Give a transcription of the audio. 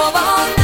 Slovan.